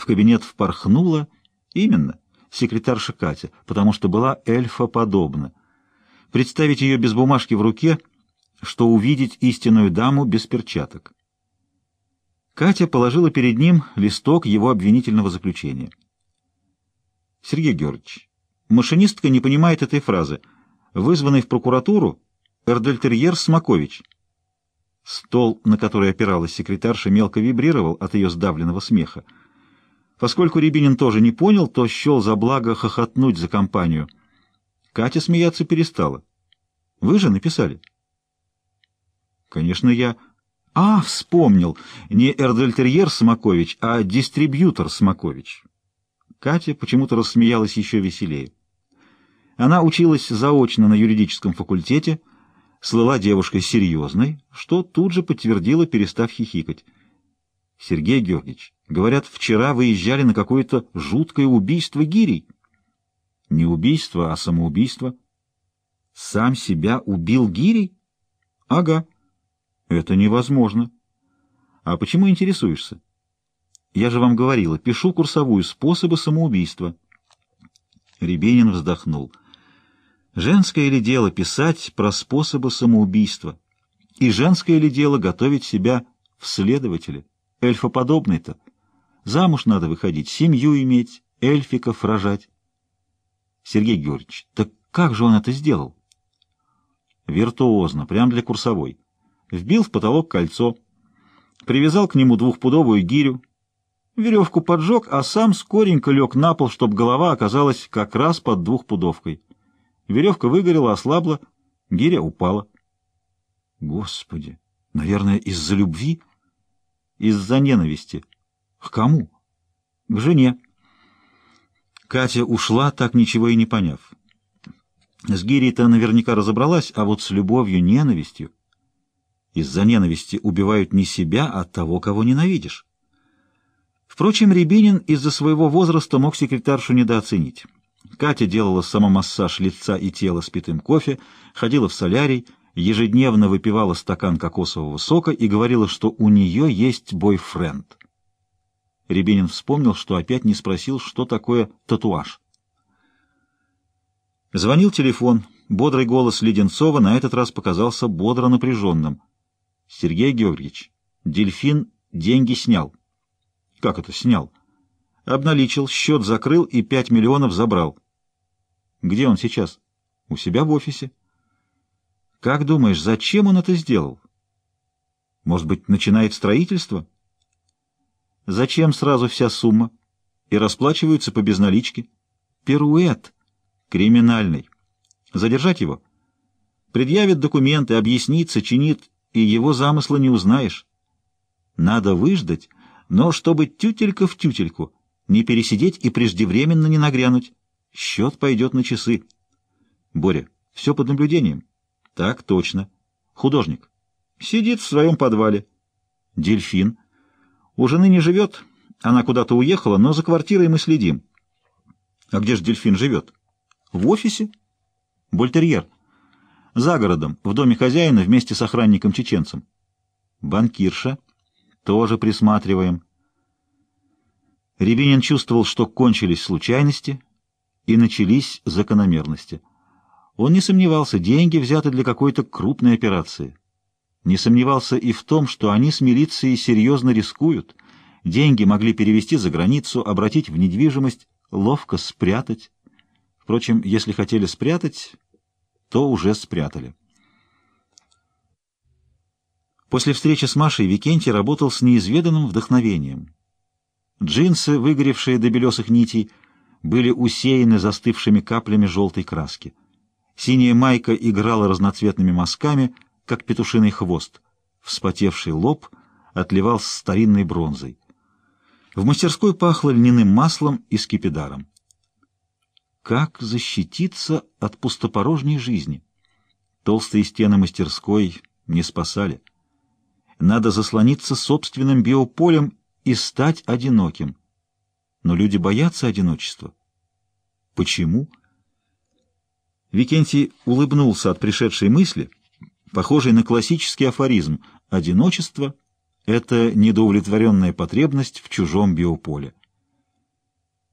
В кабинет впорхнула именно секретарша Катя, потому что была эльфоподобна. Представить ее без бумажки в руке, что увидеть истинную даму без перчаток. Катя положила перед ним листок его обвинительного заключения. Сергей Георгиевич, машинистка не понимает этой фразы. Вызванный в прокуратуру Эрдельтерьер Смакович. Стол, на который опиралась секретарша, мелко вибрировал от ее сдавленного смеха. Поскольку Рябинин тоже не понял, то счел за благо хохотнуть за компанию. Катя смеяться перестала. «Вы же написали?» «Конечно, я...» «А, вспомнил! Не эрдельтерьер Смакович, а дистрибьютор Смакович». Катя почему-то рассмеялась еще веселее. Она училась заочно на юридическом факультете, слыла девушкой серьезной, что тут же подтвердила, перестав хихикать. «Сергей Георгиевич, говорят, вчера выезжали на какое-то жуткое убийство гирей». «Не убийство, а самоубийство». «Сам себя убил гирей?» «Ага». «Это невозможно». «А почему интересуешься?» «Я же вам говорила, пишу курсовую «Способы самоубийства». Рябинин вздохнул. Женское ли дело писать про способы самоубийства? И женское ли дело готовить себя в следователе? Эльфоподобный-то. Замуж надо выходить, семью иметь, эльфиков рожать. Сергей Георгиевич, так как же он это сделал? Виртуозно, прямо для курсовой. Вбил в потолок кольцо, привязал к нему двухпудовую гирю, веревку поджег, а сам скоренько лег на пол, чтобы голова оказалась как раз под двухпудовкой. Веревка выгорела, ослабла, гиря упала. Господи, наверное, из-за любви? Из-за ненависти. К кому? К жене. Катя ушла, так ничего и не поняв. С гирей-то наверняка разобралась, а вот с любовью, ненавистью. Из-за ненависти убивают не себя, а того, кого ненавидишь. Впрочем, Рябинин из-за своего возраста мог секретаршу недооценить. Катя делала самомассаж лица и тела спитым кофе, ходила в солярий, ежедневно выпивала стакан кокосового сока и говорила, что у нее есть бойфренд. Рябинин вспомнил, что опять не спросил, что такое татуаж. Звонил телефон. Бодрый голос Леденцова на этот раз показался бодро напряженным. «Сергей Георгиевич, дельфин деньги снял». «Как это снял?» Обналичил, счет закрыл и пять миллионов забрал. Где он сейчас? У себя в офисе. Как думаешь, зачем он это сделал? Может быть, начинает строительство? Зачем сразу вся сумма? И расплачиваются по безналичке. Перуэт. Криминальный. Задержать его? Предъявит документы, объяснит, сочинит, и его замысла не узнаешь. Надо выждать, но чтобы тютелька в тютельку — не пересидеть и преждевременно не нагрянуть. Счет пойдет на часы. Боря, все под наблюдением? Так точно. Художник. Сидит в своем подвале. Дельфин. У жены не живет, она куда-то уехала, но за квартирой мы следим. А где же дельфин живет? В офисе. Больтерьер. За городом, в доме хозяина вместе с охранником-чеченцем. Банкирша. Тоже присматриваем. Рябинин чувствовал, что кончились случайности и начались закономерности. Он не сомневался, деньги взяты для какой-то крупной операции. Не сомневался и в том, что они с милицией серьезно рискуют. Деньги могли перевести за границу, обратить в недвижимость, ловко спрятать. Впрочем, если хотели спрятать, то уже спрятали. После встречи с Машей Викентий работал с неизведанным вдохновением. Джинсы, выгоревшие до белесых нитей, были усеяны застывшими каплями желтой краски. Синяя майка играла разноцветными мазками, как петушиный хвост. Вспотевший лоб отливал старинной бронзой. В мастерской пахло льняным маслом и скипидаром. Как защититься от пустопорожней жизни? Толстые стены мастерской не спасали. Надо заслониться собственным биополем и стать одиноким. Но люди боятся одиночества. Почему? Викентий улыбнулся от пришедшей мысли, похожей на классический афоризм «Одиночество — это недоудовлетворенная потребность в чужом биополе».